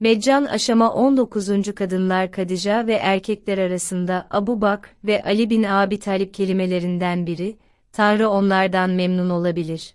Meccan aşama 19. Kadınlar Kadija ve erkekler arasında Abu Bak ve Ali bin Abi Talip kelimelerinden biri, Tanrı onlardan memnun olabilir.